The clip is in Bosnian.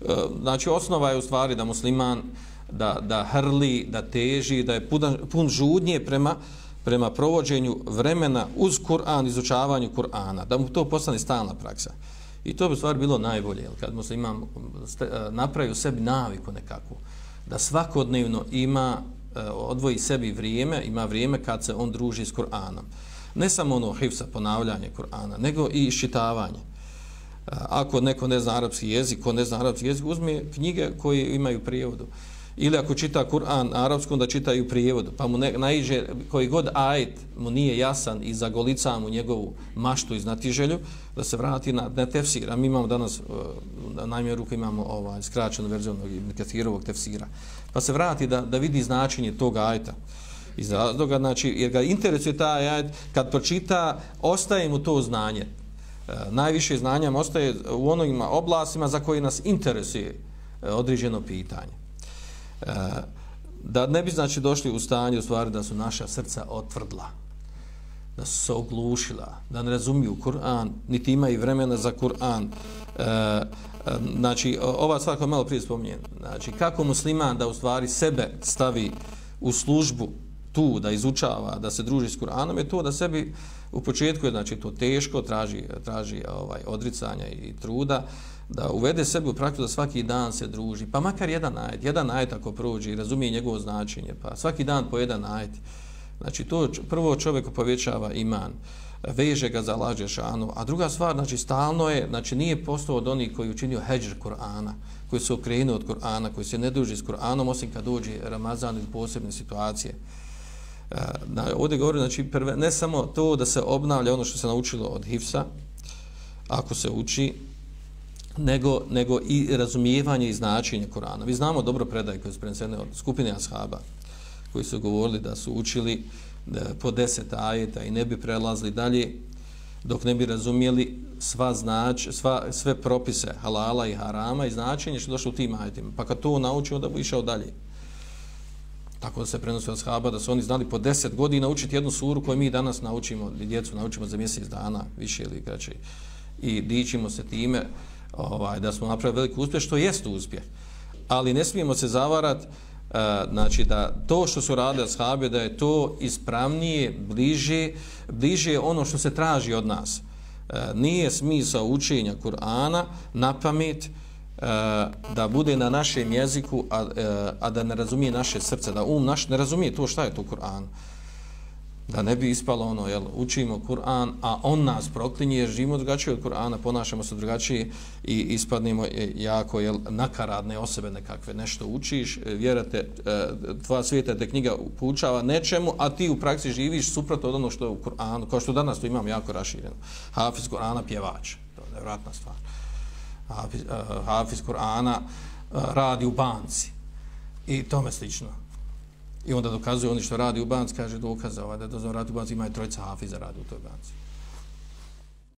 E, znači osnova je u stvari da musliman da, da hrli, da teži, da je pun, pun žudnje prema prema provođenju vremena uz Kur'an, izučavanju Kur'ana, da mu to postane stalna praksa. I to bi stvar bilo najbolje, jer kad musliman e, napravi u sebi naviku nekakvu, da svakodnevno ima, e, odvoji sebi vrijeme, ima vrijeme kad se on druži s Kur'anom. Ne samo ono hivsa, ponavljanje Kur'ana, nego i iščitavanje. Ako neko ne zna arapski jezik, ko ne zna arapski jezik, uzme knjige koje imaju prijevodu ili ako čita Kur'an arapskom da čitaju prijevodu, pa mu ne, naiđe koji god ajet mu nije jasan i zagolica mu njegovu maštu i znatiželju, da se vrati na, na tefsir. A mi imamo danas, e, na najmjer ruku imamo ovaj, skraćenu verziju Kethirovog tefsira. Pa se vrati da, da vidi značenje tog ajeta. Iz razloga, znači, jer ga interesuje taj ajet, kad pročita, ostaje mu to znanje. E, najviše znanja ostaje u onim oblastima za koje nas interesuje e, određeno pitanje. E, da ne bi znači došli u stanje u stvari da su naša srca otvrdla da su se oglušila da ne razumiju Kur'an niti imaju vremena za Kur'an znači ova stvar koja malo prije spominjen znači kako musliman da u stvari sebe stavi u službu tu da izučava, da se druži s Kur'anom je to da sebi u početku je znači to teško traži traži ovaj odricanja i truda da uvede sebi u praktiku da svaki dan se druži, pa makar jedan ajet, jedan ajet ako prođe i razumije njegovo značenje, pa svaki dan po jedan ajet. Znači to prvo čovjeku povećava iman, veže ga za lađe šanu, a druga stvar, znači stalno je, znači nije postao od onih koji učinio heđr Kur'ana, koji se okrenuo od Kur'ana, koji se ne druži s Kur'anom, osim kad dođe Ramazan ili posebne situacije. Eh, na, ovdje govori, znači, prve, ne samo to da se obnavlja ono što se naučilo od Hifsa, ako se uči, nego, nego i razumijevanje i značenje Korana. Vi znamo dobro predaje koje su prenesene od skupine ashaba, koji su govorili da su učili da, po deset ajeta i ne bi prelazili dalje dok ne bi razumijeli sva znač, sva, sve propise halala i harama i značenje što došlo u tim ajetima. Pa kad to naučio, da bi išao dalje. Tako da se prenosi od shaba, da su oni znali po deset godina učiti jednu suru koju mi danas naučimo, djecu naučimo za mjesec dana, više ili kraće. I dičimo se time, ovaj, da smo napravili veliki uspjeh, što jest uspjeh. Ali ne smijemo se zavarati uh, e, znači da to što su radili ashabi, da je to ispravnije, bliže, bliže ono što se traži od nas. Uh, nije smisao učenja Kur'ana na pamet uh, Eh, da bude na našem jeziku, a, eh, a da ne razumije naše srce, da um naš ne razumije to šta je to Kur'an da ne bi ispalo ono, jel, učimo Kur'an, a on nas proklinje, živimo drugačije od Kur'ana, ponašamo se drugačije i ispadnemo e, jako, jel, nakaradne osobe nekakve, nešto učiš, e, vjerate, e, tvoja svijeta te knjiga poučava nečemu, a ti u praksi živiš suprotno od ono što je u Kur'anu, kao što danas to imam jako rašireno. Hafiz Kur'ana pjevač, to je nevratna stvar. Uh, Eh, Hafiz Kur'ana uh, radi u banci i tome slično. I onda dokazuje oni što radi u banci, kaže dokaza ovaj, da dozvan radi u banci, ima je trojica hafiza radi u toj banci.